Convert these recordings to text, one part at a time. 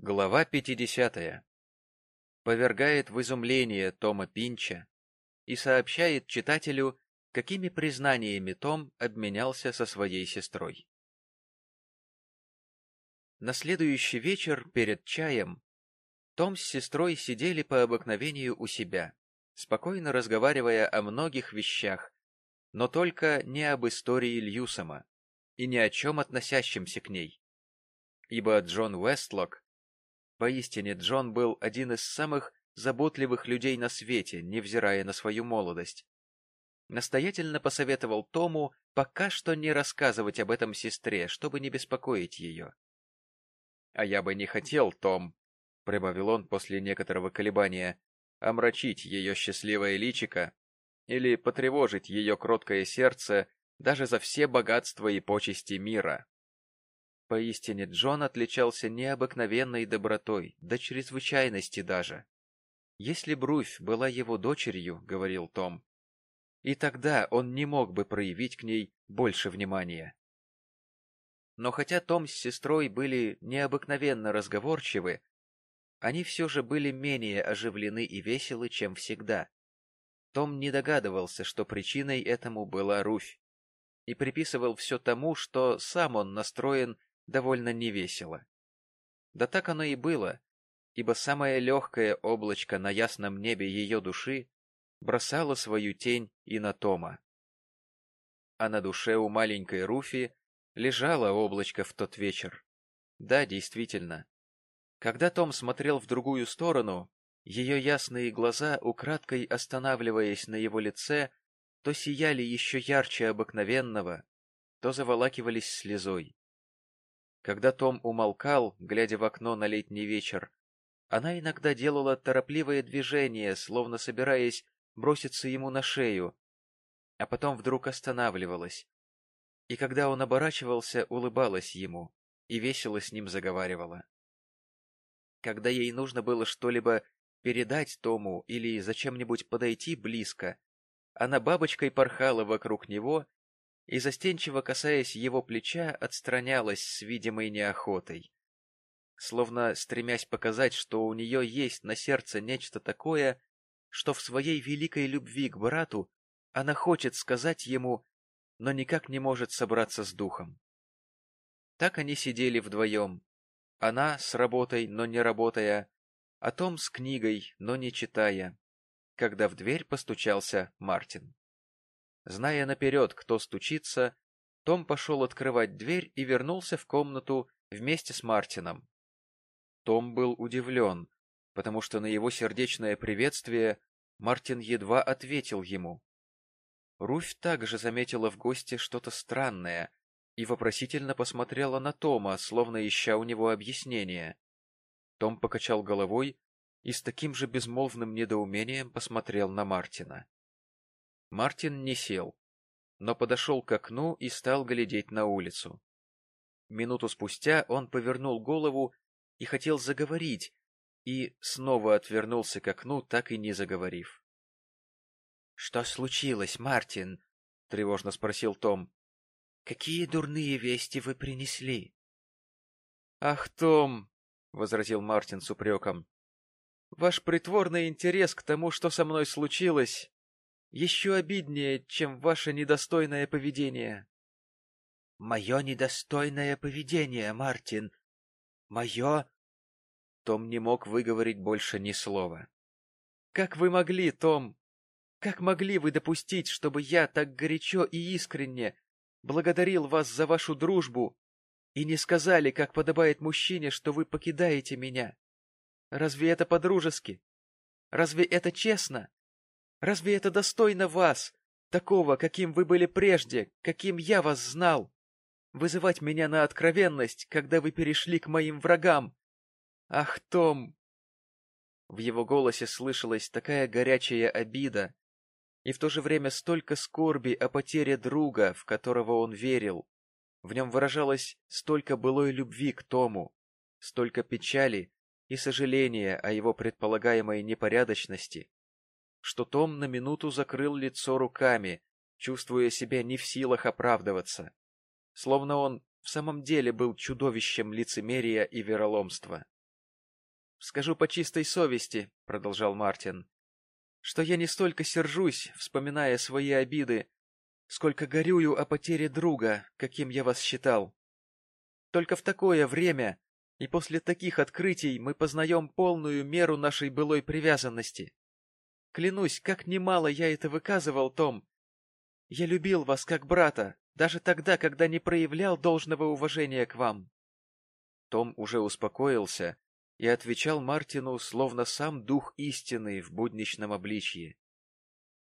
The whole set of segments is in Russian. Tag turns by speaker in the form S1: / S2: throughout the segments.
S1: Глава 50. Повергает в изумление Тома Пинча и сообщает читателю, какими признаниями Том обменялся со своей сестрой. На следующий вечер перед чаем Том с сестрой сидели по обыкновению у себя, спокойно разговаривая о многих вещах, но только не об истории Льюсома и ни о чем относящемся к ней. Ибо Джон Уэстлок, поистине Джон был один из самых заботливых людей на свете, невзирая на свою молодость, настоятельно посоветовал Тому пока что не рассказывать об этом сестре, чтобы не беспокоить ее. — А я бы не хотел, Том, — прибавил он после некоторого колебания, — омрачить ее счастливое личико или потревожить ее кроткое сердце даже за все богатства и почести мира. Поистине Джон отличался необыкновенной добротой, до чрезвычайности даже. «Если Бруфь была его дочерью, — говорил Том, — и тогда он не мог бы проявить к ней больше внимания». Но хотя Том с сестрой были необыкновенно разговорчивы, они все же были менее оживлены и веселы, чем всегда. Том не догадывался, что причиной этому была Руфь, и приписывал все тому, что сам он настроен довольно невесело. Да так оно и было, ибо самое легкое облачко на ясном небе ее души бросало свою тень и на Тома. А на душе у маленькой Руфи лежало облачко в тот вечер. Да, действительно. Когда Том смотрел в другую сторону, ее ясные глаза, украдкой останавливаясь на его лице, то сияли еще ярче обыкновенного, то заволакивались слезой. Когда Том умолкал, глядя в окно на летний вечер, она иногда делала торопливое движение, словно собираясь броситься ему на шею, а потом вдруг останавливалась. И когда он оборачивался, улыбалась ему и весело с ним заговаривала. Когда ей нужно было что-либо передать Тому или зачем-нибудь подойти близко, она бабочкой порхала вокруг него и, застенчиво касаясь его плеча, отстранялась с видимой неохотой. Словно стремясь показать, что у нее есть на сердце нечто такое, что в своей великой любви к брату она хочет сказать ему, но никак не может собраться с духом. Так они сидели вдвоем. Она с работой, но не работая, а Том с книгой, но не читая, когда в дверь постучался Мартин. Зная наперед, кто стучится, Том пошел открывать дверь и вернулся в комнату вместе с Мартином. Том был удивлен, потому что на его сердечное приветствие Мартин едва ответил ему. Руфь также заметила в гости что-то странное и вопросительно посмотрела на Тома, словно ища у него объяснения. Том покачал головой и с таким же безмолвным недоумением посмотрел на Мартина. Мартин не сел, но подошел к окну и стал глядеть на улицу. Минуту спустя он повернул голову и хотел заговорить, и снова отвернулся к окну, так и не заговорив. — Что случилось, Мартин? — тревожно спросил Том. — Какие дурные вести вы принесли? — Ах, Том! — возразил Мартин с упреком. — Ваш притворный интерес к тому, что со мной случилось, еще обиднее, чем ваше недостойное поведение. — Мое недостойное поведение, Мартин. Мое... Том не мог выговорить больше ни слова. — Как вы могли, Том? Как могли вы допустить, чтобы я так горячо и искренне благодарил вас за вашу дружбу и не сказали, как подобает мужчине, что вы покидаете меня? Разве это по-дружески? Разве это честно? Разве это достойно вас, такого, каким вы были прежде, каким я вас знал? Вызывать меня на откровенность, когда вы перешли к моим врагам? Ах, Том! В его голосе слышалась такая горячая обида, и в то же время столько скорби о потере друга, в которого он верил. В нем выражалось столько былой любви к Тому, столько печали и сожаления о его предполагаемой непорядочности, что Том на минуту закрыл лицо руками, чувствуя себя не в силах оправдываться, словно он в самом деле был чудовищем лицемерия и вероломства. скажу по чистой совести, — продолжал Мартин, — что я не столько сержусь, вспоминая свои обиды, сколько горюю о потере друга, каким я вас считал. Только в такое время и после таких открытий мы познаем полную меру нашей былой привязанности. Клянусь, как немало я это выказывал, Том. Я любил вас как брата, даже тогда, когда не проявлял должного уважения к вам. Том уже успокоился и отвечал Мартину, словно сам дух истины в будничном обличье.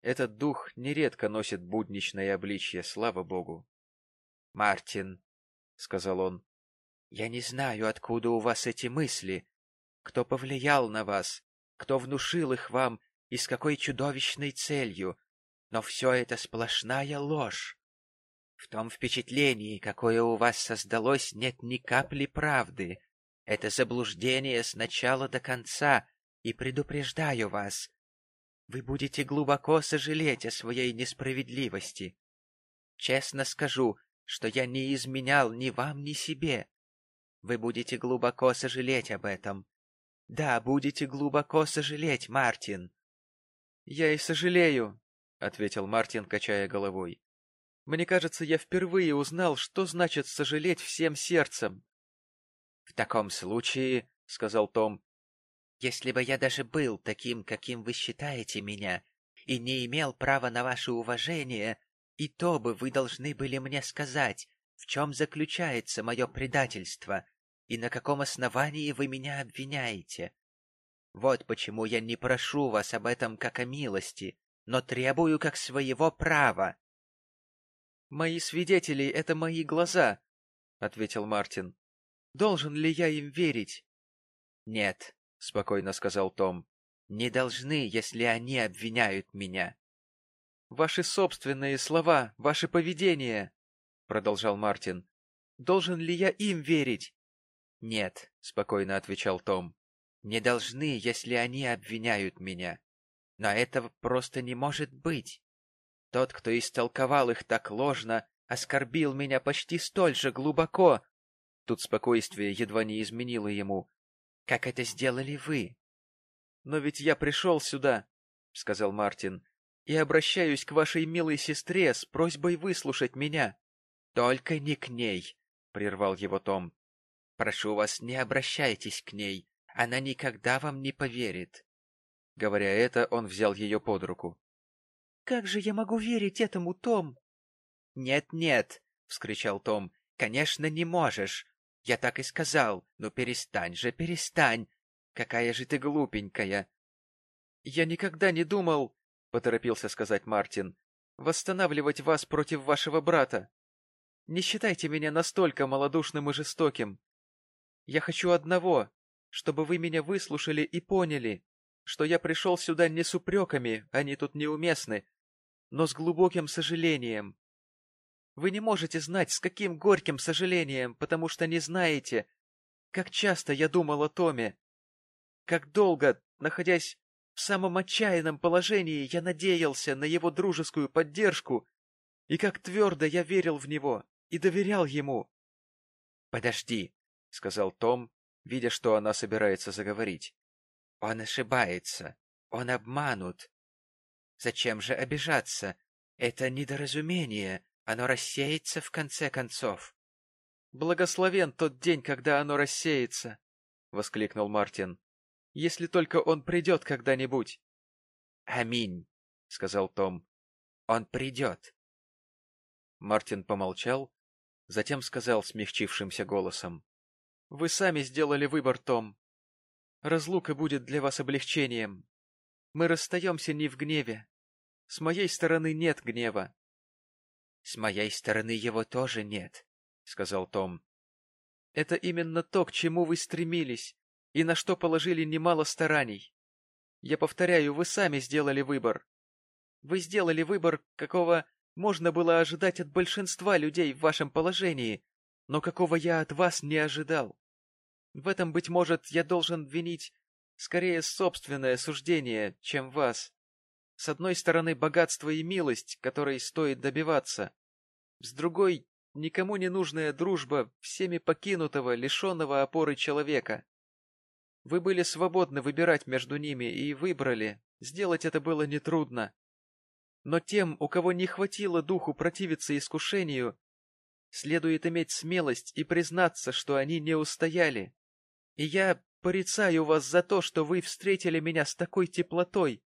S1: Этот дух нередко носит будничное обличье, слава богу. — Мартин, — сказал он, — я не знаю, откуда у вас эти мысли, кто повлиял на вас, кто внушил их вам и с какой чудовищной целью, но все это сплошная ложь. В том впечатлении, какое у вас создалось, нет ни капли правды. Это заблуждение с начала до конца, и предупреждаю вас. Вы будете глубоко сожалеть о своей несправедливости. Честно скажу, что я не изменял ни вам, ни себе. Вы будете глубоко сожалеть об этом. Да, будете глубоко сожалеть, Мартин. — Я и сожалею, — ответил Мартин, качая головой. Мне кажется, я впервые узнал, что значит сожалеть всем сердцем. — В таком случае, — сказал Том, — если бы я даже был таким, каким вы считаете меня, и не имел права на ваше уважение, и то бы вы должны были мне сказать, в чем заключается мое предательство и на каком основании вы меня обвиняете. Вот почему я не прошу вас об этом как о милости, но требую как своего права. «Мои свидетели — это мои глаза», — ответил Мартин. «Должен ли я им верить?» «Нет», — спокойно сказал Том. «Не должны, если они обвиняют меня». «Ваши собственные слова, ваше поведение», — продолжал Мартин. «Должен ли я им верить?» «Нет», — спокойно отвечал Том. «Не должны, если они обвиняют меня. Но этого просто не может быть. Тот, кто истолковал их так ложно, оскорбил меня почти столь же глубоко. Тут спокойствие едва не изменило ему. Как это сделали вы? — Но ведь я пришел сюда, — сказал Мартин, — и обращаюсь к вашей милой сестре с просьбой выслушать меня. — Только не к ней, — прервал его Том. — Прошу вас, не обращайтесь к ней. Она никогда вам не поверит. Говоря это, он взял ее под руку. Как же я могу верить этому, Том? Нет-нет, вскричал Том. Конечно, не можешь. Я так и сказал. Ну перестань же, перестань. Какая же ты глупенькая. Я никогда не думал, поторопился сказать Мартин, восстанавливать вас против вашего брата. Не считайте меня настолько малодушным и жестоким. Я хочу одного, чтобы вы меня выслушали и поняли что я пришел сюда не с упреками, они тут неуместны, но с глубоким сожалением. Вы не можете знать, с каким горьким сожалением, потому что не знаете, как часто я думал о Томе, как долго, находясь в самом отчаянном положении, я надеялся на его дружескую поддержку, и как твердо я верил в него и доверял ему. — Подожди, — сказал Том, видя, что она собирается заговорить. Он ошибается. Он обманут. Зачем же обижаться? Это недоразумение. Оно рассеется в конце концов. — Благословен тот день, когда оно рассеется! — воскликнул Мартин. — Если только он придет когда-нибудь. — Аминь, — сказал Том. — Он придет. Мартин помолчал, затем сказал смягчившимся голосом. — Вы сами сделали выбор, Том. Разлука будет для вас облегчением. Мы расстаемся не в гневе. С моей стороны нет гнева. — С моей стороны его тоже нет, — сказал Том. — Это именно то, к чему вы стремились, и на что положили немало стараний. Я повторяю, вы сами сделали выбор. Вы сделали выбор, какого можно было ожидать от большинства людей в вашем положении, но какого я от вас не ожидал. В этом, быть может, я должен винить скорее собственное суждение, чем вас. С одной стороны, богатство и милость, которой стоит добиваться. С другой, никому не нужная дружба всеми покинутого, лишенного опоры человека. Вы были свободны выбирать между ними и выбрали. Сделать это было нетрудно. Но тем, у кого не хватило духу противиться искушению, следует иметь смелость и признаться, что они не устояли. И я порицаю вас за то, что вы встретили меня с такой теплотой,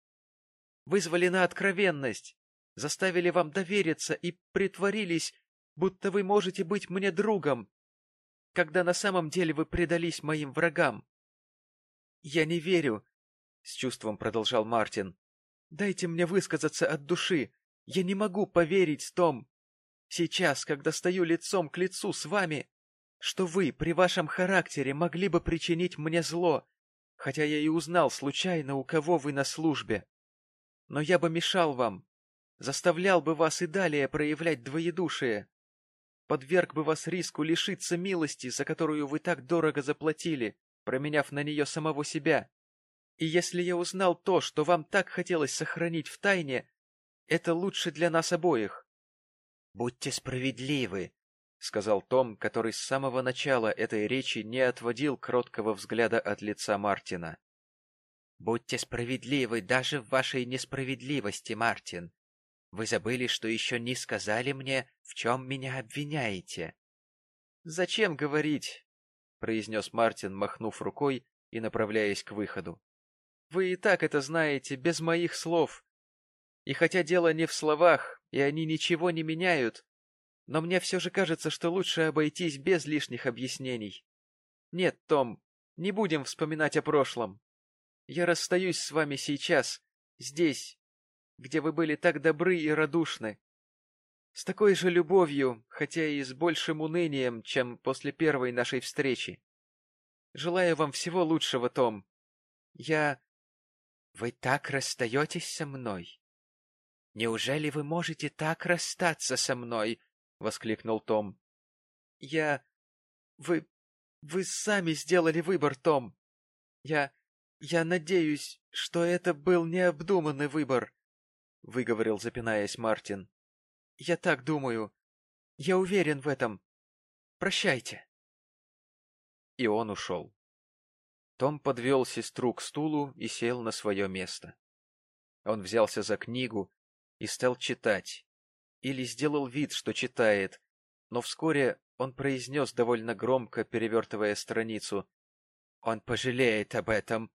S1: вызвали на откровенность, заставили вам довериться и притворились, будто вы можете быть мне другом, когда на самом деле вы предались моим врагам. Я не верю, — с чувством продолжал Мартин. Дайте мне высказаться от души. Я не могу поверить, Том, сейчас, когда стою лицом к лицу с вами, что вы при вашем характере могли бы причинить мне зло, хотя я и узнал случайно, у кого вы на службе. Но я бы мешал вам, заставлял бы вас и далее проявлять двоедушие, подверг бы вас риску лишиться милости, за которую вы так дорого заплатили, променяв на нее самого себя. И если я узнал то, что вам так хотелось сохранить в тайне, это лучше для нас обоих. — Будьте справедливы, — сказал Том, который с самого начала этой речи не отводил кроткого взгляда от лица Мартина. — Будьте справедливы даже в вашей несправедливости, Мартин. Вы забыли, что еще не сказали мне, в чем меня обвиняете. — Зачем говорить? — произнес Мартин, махнув рукой и направляясь к выходу. — Вы и так это знаете, без моих слов. И хотя дело не в словах, и они ничего не меняют, но мне все же кажется, что лучше обойтись без лишних объяснений. Нет, Том, не будем вспоминать о прошлом. Я расстаюсь с вами сейчас, здесь, где вы были так добры и радушны. С такой же любовью, хотя и с большим унынием, чем после первой нашей встречи. Желаю вам всего лучшего, Том. Я... Вы так расстаетесь со мной? Неужели вы можете так расстаться со мной? — воскликнул Том. Я... Вы... Вы сами сделали выбор, Том. Я... Я надеюсь, что это был необдуманный выбор. — выговорил, запинаясь Мартин. — Я так думаю. Я уверен в этом. Прощайте. И он ушел. Том подвел сестру к стулу и сел на свое место. Он взялся за книгу и стал читать. Или сделал вид, что читает, но вскоре он произнес довольно громко, перевертывая страницу. «Он пожалеет об этом!»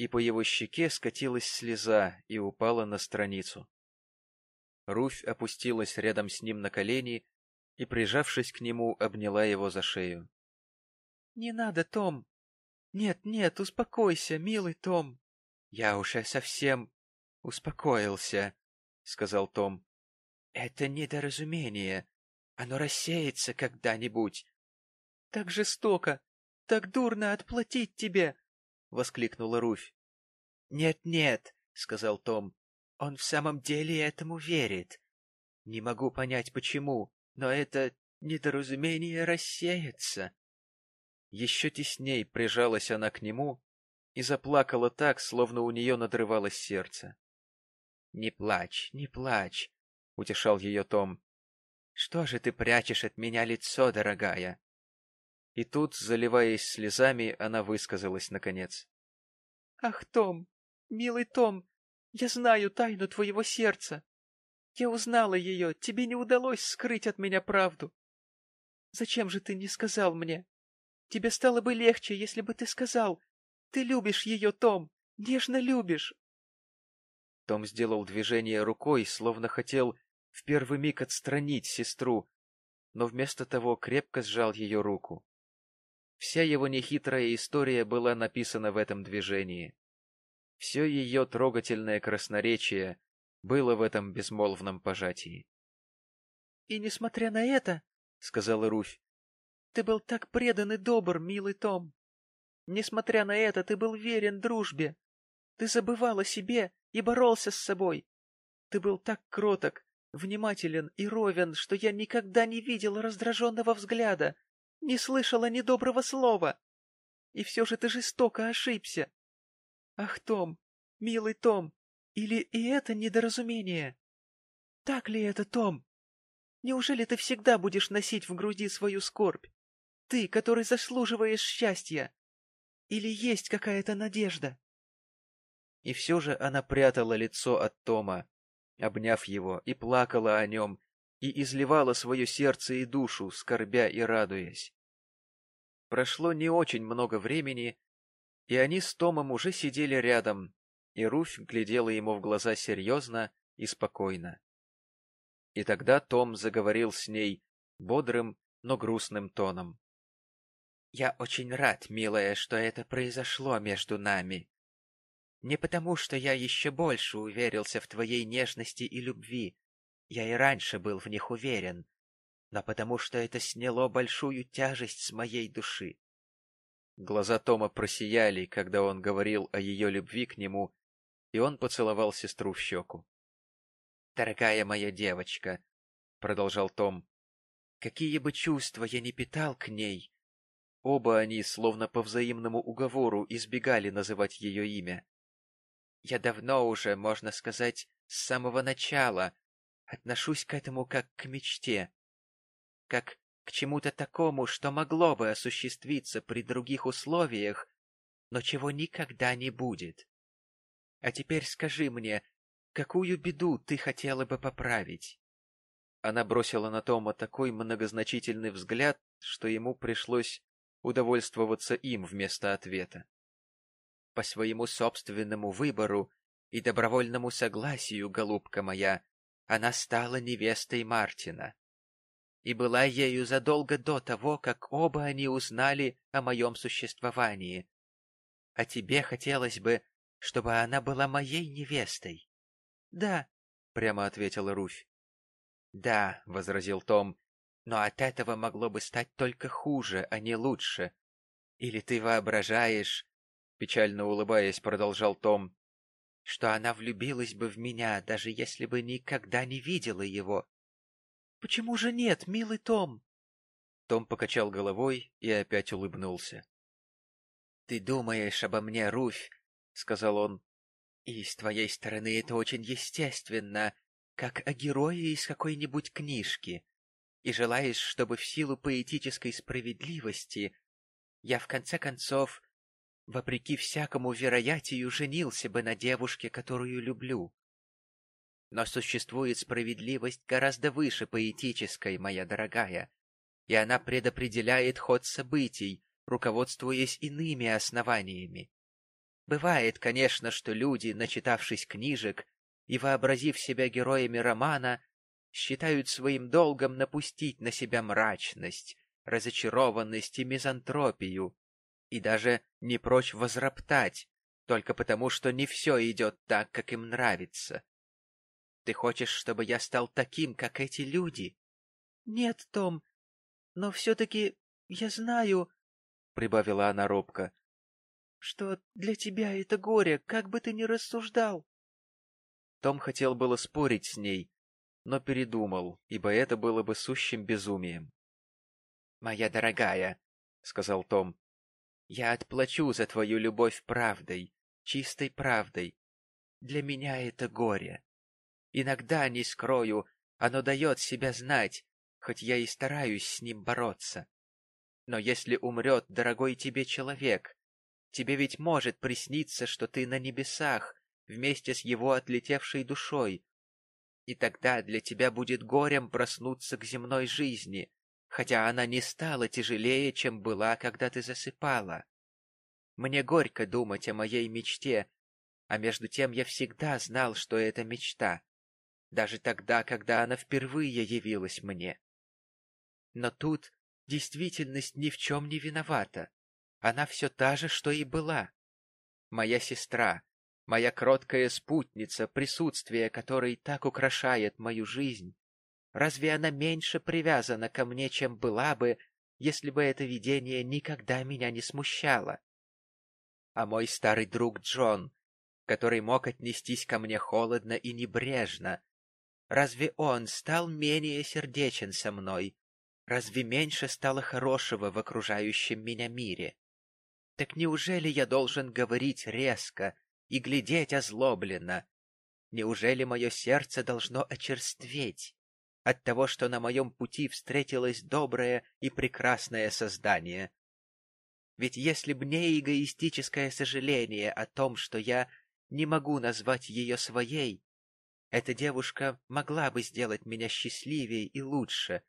S1: и по его щеке скатилась слеза и упала на страницу. Руфь опустилась рядом с ним на колени и, прижавшись к нему, обняла его за шею. — Не надо, Том. Нет, нет, успокойся, милый Том. — Я уже совсем успокоился, — сказал Том. — Это недоразумение. Оно рассеется когда-нибудь. — Так жестоко, так дурно отплатить тебе, — воскликнула Руфь. «Нет, — сказал Том, — он в самом деле этому верит. Не могу понять, почему, но это недоразумение рассеется». Еще тесней прижалась она к нему и заплакала так, словно у нее надрывалось сердце. — Не плачь, не плачь, — утешал ее Том. — Что же ты прячешь от меня лицо, дорогая? И тут, заливаясь слезами, она высказалась наконец. — Ах, Том, милый Том, я знаю тайну твоего сердца. Я узнала ее, тебе не удалось скрыть от меня правду. Зачем же ты не сказал мне? Тебе стало бы легче, если бы ты сказал. Ты любишь ее, Том, нежно любишь. Том сделал движение рукой, словно хотел в первый миг отстранить сестру, но вместо того крепко сжал ее руку. Вся его нехитрая история была написана в этом движении. Все ее трогательное красноречие было в этом безмолвном пожатии. — И несмотря на это, — сказала Руфь, — ты был так предан и добр, милый Том. Несмотря на это, ты был верен дружбе. Ты забывал о себе и боролся с собой. Ты был так кроток, внимателен и ровен, что я никогда не видел раздраженного взгляда, не слышала ни доброго слова. И все же ты жестоко ошибся. Ах, Том, милый Том, или и это недоразумение? Так ли это, Том? Неужели ты всегда будешь носить в груди свою скорбь? Ты, который заслуживаешь счастья.
S2: Или есть какая-то надежда?
S1: И все же она прятала лицо от Тома, обняв его, и плакала о нем, и изливала свое сердце и душу, скорбя и радуясь. Прошло не очень много времени, и они с Томом уже сидели рядом, и Руфь глядела ему в глаза серьезно и спокойно. И тогда Том заговорил с ней бодрым, но грустным тоном. — Я очень рад, милая, что это произошло между нами. Не потому, что я еще больше уверился в твоей нежности и любви, я и раньше был в них уверен, но потому что это сняло большую тяжесть с моей души. Глаза Тома просияли, когда он говорил о ее любви к нему, и он поцеловал сестру в щеку. — Дорогая моя девочка, — продолжал Том, — какие бы чувства я ни питал к ней, оба они, словно по взаимному уговору, избегали называть ее имя. Я давно уже, можно сказать, с самого начала отношусь к этому как к мечте, как к чему-то такому, что могло бы осуществиться при других условиях, но чего никогда не будет. А теперь скажи мне, какую беду ты хотела бы поправить? Она бросила на Тома такой многозначительный взгляд, что ему пришлось удовольствоваться им вместо ответа по своему собственному выбору и добровольному согласию, голубка моя, она стала невестой Мартина. И была ею задолго до того, как оба они узнали о моем существовании. А тебе хотелось бы, чтобы она была моей невестой? — Да, — прямо ответила Руфь. — Да, — возразил Том, — но от этого могло бы стать только хуже, а не лучше. Или ты воображаешь, печально улыбаясь, продолжал Том, что она влюбилась бы в меня, даже если бы никогда не видела его. — Почему же нет, милый Том? Том покачал головой и опять улыбнулся. — Ты думаешь обо мне, Руфь, — сказал он, — и с твоей стороны это очень естественно, как о герое из какой-нибудь книжки, и желаешь, чтобы в силу поэтической справедливости я в конце концов вопреки всякому вероятию, женился бы на девушке, которую люблю. Но существует справедливость гораздо выше поэтической, моя дорогая, и она предопределяет ход событий, руководствуясь иными основаниями. Бывает, конечно, что люди, начитавшись книжек и вообразив себя героями романа, считают своим долгом напустить на себя мрачность, разочарованность и мизантропию, и даже не прочь возроптать, только потому, что не все идет так, как им нравится. Ты хочешь, чтобы я стал таким, как эти люди? — Нет, Том, но все-таки я знаю, — прибавила она робко, — что для тебя это горе, как бы ты ни рассуждал. Том хотел было спорить с ней, но передумал, ибо это было бы сущим безумием. — Моя дорогая, — сказал Том, я отплачу за твою любовь правдой, чистой правдой. Для меня это горе. Иногда, не скрою, оно дает себя знать, хоть я и стараюсь с ним бороться. Но если умрет дорогой тебе человек, тебе ведь может присниться, что ты на небесах, вместе с его отлетевшей душой, и тогда для тебя будет горем проснуться к земной жизни, хотя она не стала тяжелее, чем была, когда ты засыпала. Мне горько думать о моей мечте, а между тем я всегда знал, что это мечта, даже тогда, когда она впервые явилась мне. Но тут действительность ни в чем не виновата. Она все та же, что и была. Моя сестра, моя кроткая спутница, присутствие которой так украшает мою жизнь, Разве она меньше привязана ко мне, чем была бы, если бы это видение никогда меня не смущало? А мой старый друг Джон, который мог отнестись ко мне холодно и небрежно, разве он стал менее сердечен со мной? Разве меньше стало хорошего в окружающем меня мире? Так неужели я должен говорить резко и глядеть озлобленно? Неужели мое сердце должно очерстветь? От того, что на моем пути встретилось доброе и прекрасное создание.
S2: Ведь если б не эгоистическое сожаление о том, что я не могу назвать ее своей, эта девушка могла бы сделать меня счастливее и лучше,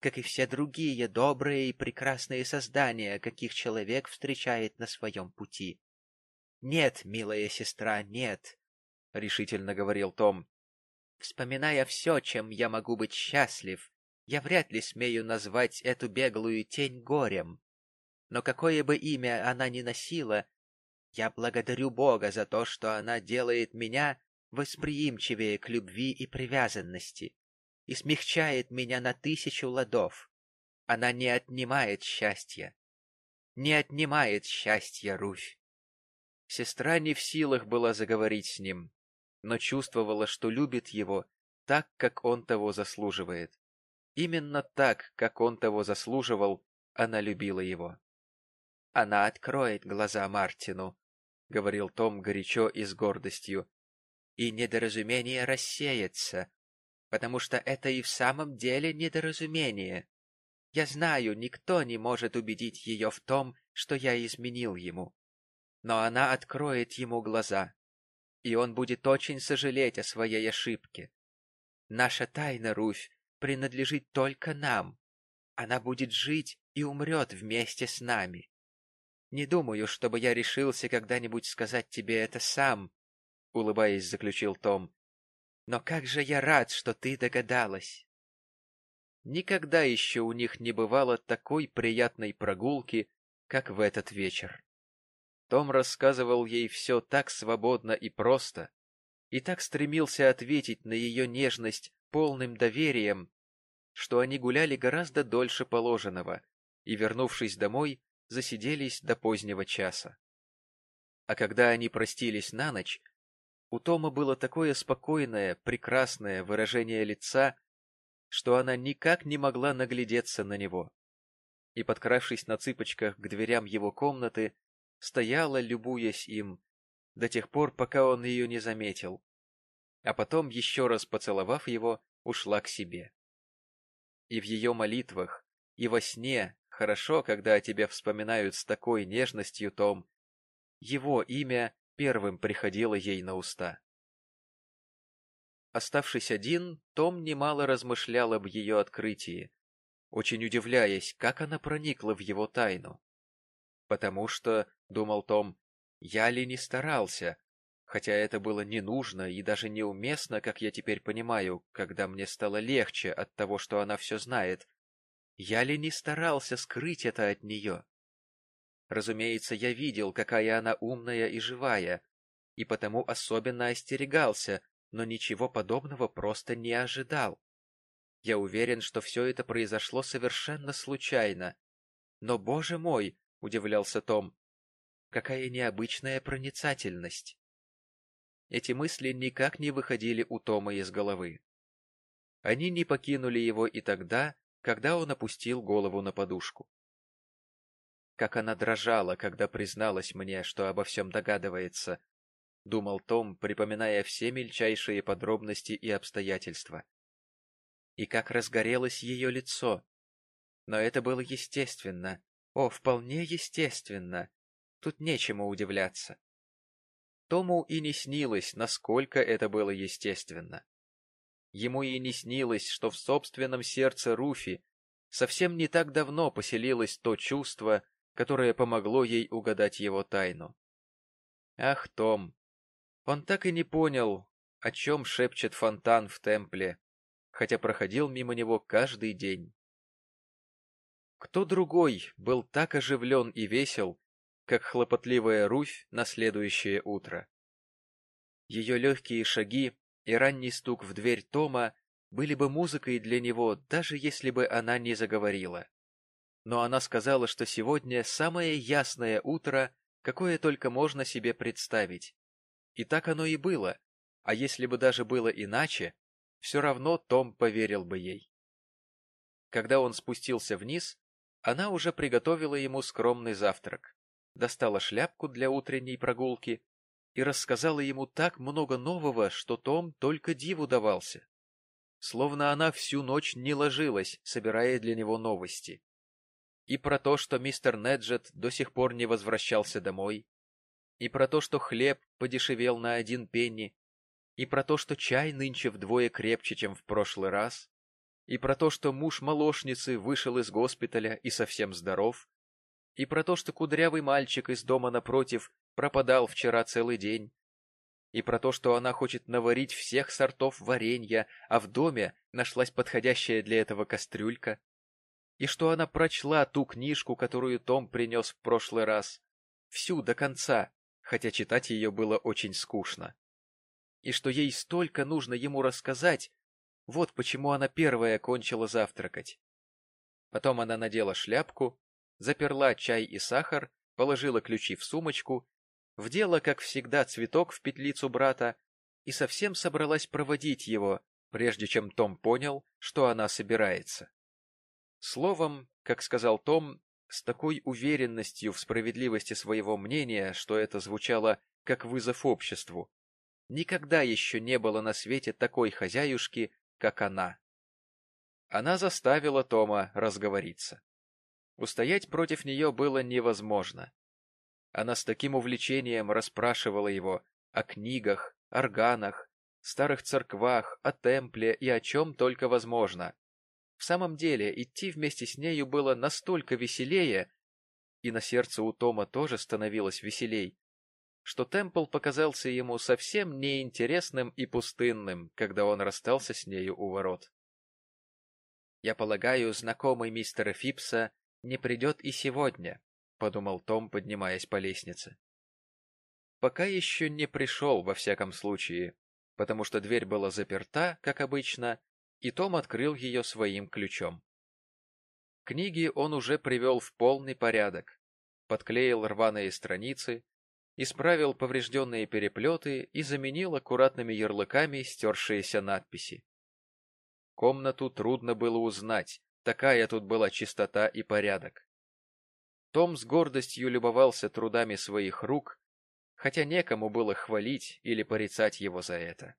S2: как и все другие добрые и прекрасные создания, каких человек встречает на своем пути. «Нет, милая сестра, нет», — решительно говорил Том. «Вспоминая все, чем я могу быть счастлив, я вряд ли смею назвать эту беглую тень горем. Но какое бы имя она ни носила, я благодарю Бога за то, что она делает меня восприимчивее к любви и привязанности и смягчает меня на тысячу ладов. Она не отнимает счастья. Не отнимает счастья, Руфь. Сестра не в силах была заговорить с ним, но чувствовала, что любит его так, как он того заслуживает. Именно так, как он того заслуживал, она любила его. «Она откроет глаза Мартину», — говорил Том горячо и с гордостью, — «и недоразумение рассеется, потому что это и в самом деле недоразумение. Я знаю, никто не может убедить ее в том, что я изменил ему. Но она откроет ему глаза, и он будет очень сожалеть о своей ошибке. Наша тайна, Руфь, принадлежит только нам. Она будет жить и умрет вместе с нами. Не думаю, чтобы я решился когда-нибудь сказать тебе это сам, — улыбаясь, заключил Том. Но как же я рад, что ты догадалась. Никогда еще у них не бывало такой приятной прогулки, как в этот вечер. Том рассказывал ей все так свободно и просто, и так стремился ответить на ее нежность полным доверием, что они гуляли гораздо дольше положенного и, вернувшись домой, засиделись до позднего часа. А когда они простились на ночь, у Тома было такое спокойное, прекрасное выражение лица, что она никак не могла наглядеться на него. И, подкравшись на цыпочках к дверям его комнаты, стояла, любуясь им, до тех пор, пока он ее не заметил. А потом, еще раз поцеловав его, ушла к себе. И в ее молитвах, и во сне хорошо, когда о тебе вспоминают с такой нежностью, Том. Его имя первым приходило ей на уста. Оставшись один, Том немало размышлял об ее открытии, очень удивляясь, как она проникла в его тайну. Потому что, — думал Том, — я ли не старался, хотя это было не нужно и даже неуместно, как я теперь понимаю, когда мне стало легче от того, что она все знает. Я ли не старался скрыть это от нее? Разумеется, я видел, какая она умная и живая, и потому особенно остерегался, но ничего подобного просто не ожидал. Я уверен, что все это произошло совершенно случайно. Но, боже мой, — удивлялся Том, — какая необычная проницательность! Эти мысли никак не выходили у Тома из головы. Они не покинули его и тогда, когда он опустил голову на подушку. Как она дрожала, когда призналась мне, что обо всем догадывается, — думал Том, припоминая все мельчайшие подробности и обстоятельства. И как разгорелось ее лицо. Но это было естественно. О, вполне естественно. Тут нечему удивляться. Тому и не снилось, насколько это было естественно. Ему и не снилось, что в собственном сердце Руфи совсем не так давно поселилось то чувство, которое помогло ей угадать его тайну. Ах, Том! Он так и не понял, о чем шепчет фонтан в темпле, хотя проходил мимо него каждый день. Кто другой был так оживлен и весел, как хлопотливая Руфь на следующее утро. Ее легкие шаги и ранний стук в дверь Тома были бы музыкой для него, даже если бы она не заговорила. Но она сказала, что сегодня самое ясное утро, какое только можно себе представить. И так оно и было, а если бы даже было иначе, все равно Том поверил бы ей. Когда он спустился вниз, она уже приготовила ему скромный завтрак достала шляпку для утренней прогулки и рассказала ему так много нового, что Том только диву давался. Словно она всю ночь не ложилась, собирая для него новости.
S1: и про то, что мистер Неджет до сих пор не возвращался домой, и про то, что хлеб подешевел на один пенни, и про то, что чай нынче вдвое крепче, чем в прошлый раз, и про то, что муж молочницы вышел из госпиталя и совсем здоров, и про то, что кудрявый мальчик из дома напротив пропадал вчера целый день, и про то, что она хочет наварить всех сортов варенья, а в доме нашлась подходящая для этого кастрюлька, и что она прочла ту книжку, которую Том принес в прошлый раз, всю до конца, хотя читать ее было очень скучно, и что ей столько нужно ему рассказать, вот почему она первая кончила завтракать. Потом она надела шляпку, заперла чай и сахар, положила ключи в сумочку вдела, как всегда, цветок в петлицу брата и совсем собралась проводить его, прежде чем Том понял, что она собирается. Словом, как сказал Том, с такой уверенностью в справедливости своего мнения, что это звучало как вызов обществу, никогда еще не было на свете такой хозяюшки, как она. Она заставила Тома разговориться. Устоять против нее было невозможно. Она с таким увлечением расспрашивала его о книгах, органах, старых церквах, о темпле и о чем только возможно. В самом деле, идти вместе с нею было настолько веселее, и на сердце у Тома тоже становилось веселей, что темпл показался ему совсем неинтересным и пустынным, когда он расстался с нею у ворот. «Я полагаю, знакомый мистера Фипса не придет и сегодня», — подумал Том, поднимаясь по лестнице. Пока еще не пришел, во всяком случае, потому что дверь была заперта, как обычно, и Том открыл ее своим ключом. Книги он уже привел в полный порядок, подклеил рваные страницы, исправил поврежденные переплеты и заменил аккуратными ярлыками стершиеся надписи. Комнату трудно было узнать, такая тут была чистота и порядок. Том с гордостью любовался трудами своих рук, хотя некому было хвалить или порицать его за это.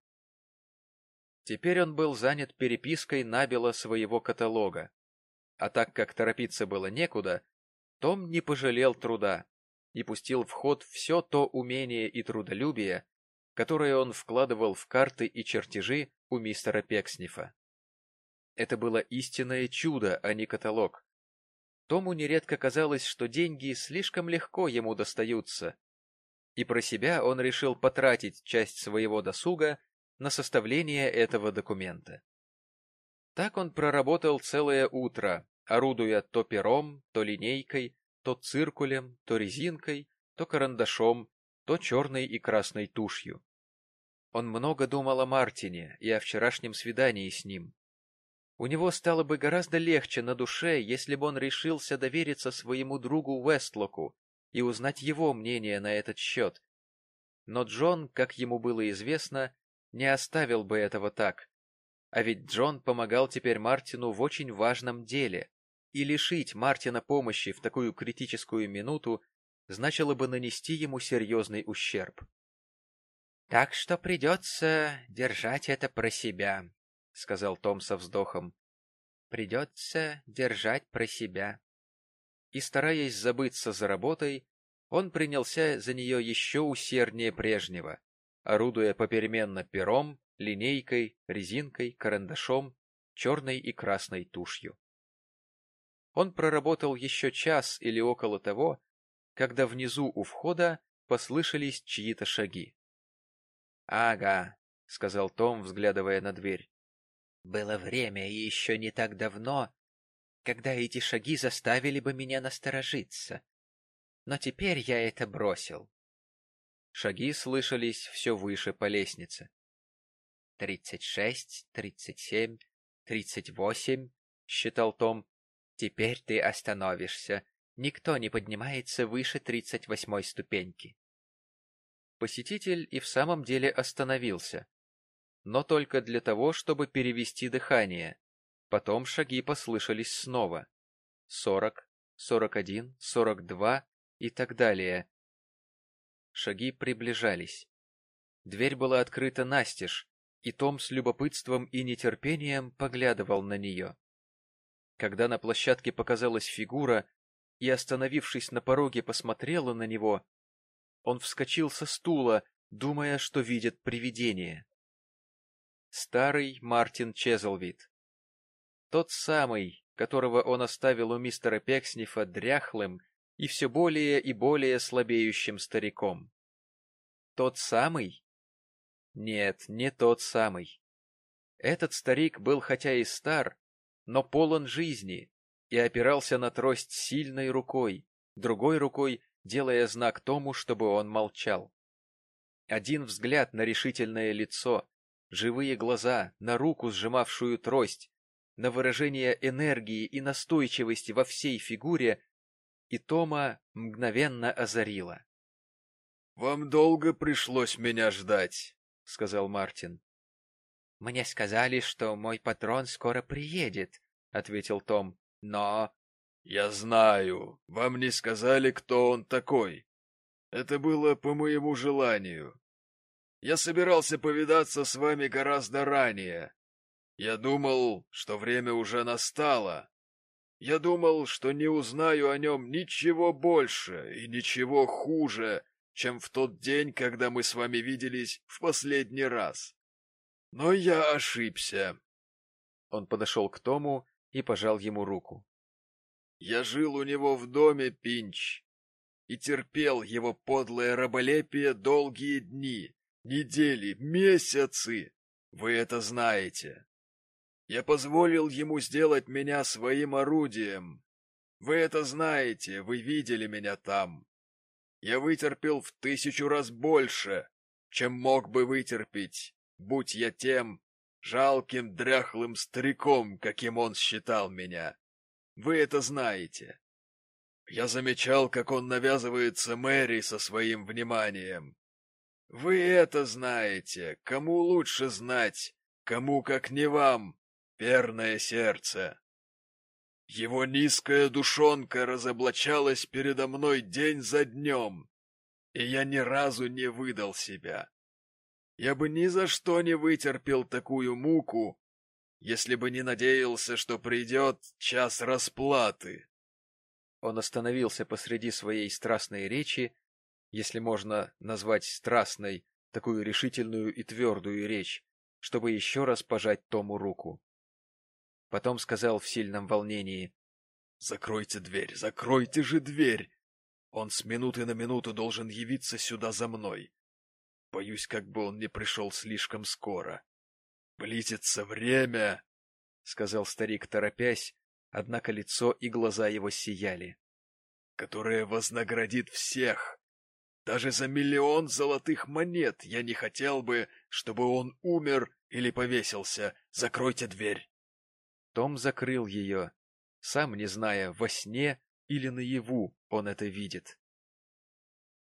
S1: Теперь он был занят перепиской набело своего каталога, а так как торопиться было некуда, том не пожалел труда и пустил в ход все то умение и трудолюбие, которое он вкладывал в карты и чертежи у мистера Пекснифа. Это было истинное чудо, а не каталог, Тому нередко казалось, что деньги слишком легко ему достаются, и про себя он решил потратить часть своего досуга на составление этого документа. Так он проработал целое утро, орудуя то пером, то линейкой, то циркулем, то резинкой, то карандашом, то черной и красной тушью. Он много думал о Мартине и о вчерашнем свидании с ним, у него стало бы гораздо легче на душе, если бы он решился довериться своему другу Уэстлоку и узнать его мнение на этот счет. Но Джон, как ему было известно, не оставил бы этого так. А ведь Джон помогал теперь Мартину в очень важном деле, и лишить Мартина помощи в такую критическую минуту значило бы нанести ему серьезный ущерб. «Так что придется держать это про себя», — сказал Том со вздохом. — Придется держать про себя. И, стараясь забыться за работой, он принялся за нее еще усерднее прежнего, орудуя попеременно пером, линейкой, резинкой, карандашом, черной и красной тушью. Он проработал еще час или около того, когда внизу у входа послышались чьи-то шаги. — Ага, — сказал Том, взглядывая на дверь. Было время, и еще не так давно, когда эти шаги заставили бы меня насторожиться. Но теперь я это бросил. Шаги слышались все выше по лестнице. «Тридцать шесть, тридцать семь, тридцать восемь», — считал Том. «Теперь ты остановишься. Никто не поднимается выше тридцать восьмой ступеньки». Посетитель и в самом деле остановился, но только для того, чтобы перевести дыхание. Потом шаги послышались снова. Сорок, сорок один, сорок два и так далее. Шаги приближались. Дверь была открыта настежь, и Том с любопытством и нетерпением поглядывал на нее. Когда на площадке показалась фигура, и, остановившись на пороге, посмотрела на него, он вскочил со стула, думая, что видит привидение. Старый Мартин Чезлвид. Тот самый, которого он оставил у мистера Пекснифа дряхлым и все более и более слабеющим стариком. Тот самый? Нет, не тот самый. Этот старик был хотя и стар, но полон жизни и опирался на трость сильной рукой, другой рукой делая знак тому, чтобы он молчал. Один взгляд на решительное лицо, живые глаза, на руку, сжимавшую трость, на выражение энергии и настойчивости во всей фигуре, и Тома мгновенно озарила.
S3: — Вам долго пришлось меня ждать, — сказал Мартин.
S2: — Мне сказали, что мой патрон скоро приедет, — ответил Том. — Но...
S3: — Я знаю. Вам не сказали, кто он такой. Это было по моему желанию. Я собирался повидаться с вами гораздо ранее. Я думал, что время уже настало. Я думал, что не узнаю о нем ничего больше и ничего хуже, чем в тот день, когда мы с вами виделись в последний раз. Но я ошибся.
S1: Он подошел к Тому и пожал ему руку.
S3: Я жил у него в доме, Пинч, и терпел его подлое раболепие долгие дни, недели, месяцы. Вы это знаете. Я позволил ему сделать меня своим орудием. Вы это знаете, вы видели меня там. Я вытерпел в тысячу раз больше, чем мог бы вытерпеть, будь я тем жалким дряхлым стариком, каким он считал меня. Вы это знаете. Я замечал, как он навязывается Мэри со своим вниманием. Вы это знаете. Кому лучше знать, кому, как не вам, верное сердце. Его низкая душонка разоблачалась передо мной день за днем, и я ни разу не выдал себя. Я бы ни за что не вытерпел такую муку, если бы не надеялся, что придет час расплаты.
S1: Он остановился посреди своей страстной речи, если можно назвать страстной такую решительную и твердую речь, чтобы еще раз пожать Тому руку. Потом сказал в сильном волнении.
S3: — Закройте дверь, закройте же дверь! Он с минуты на минуту должен явиться сюда за мной. Боюсь, как бы он не пришел слишком скоро. Близится время, — сказал старик, торопясь, однако лицо и глаза его сияли, — которое вознаградит всех. Даже за миллион золотых монет я не хотел бы, чтобы он умер или повесился. Закройте дверь.
S1: Том закрыл ее, сам не зная, во сне или наяву он это видит.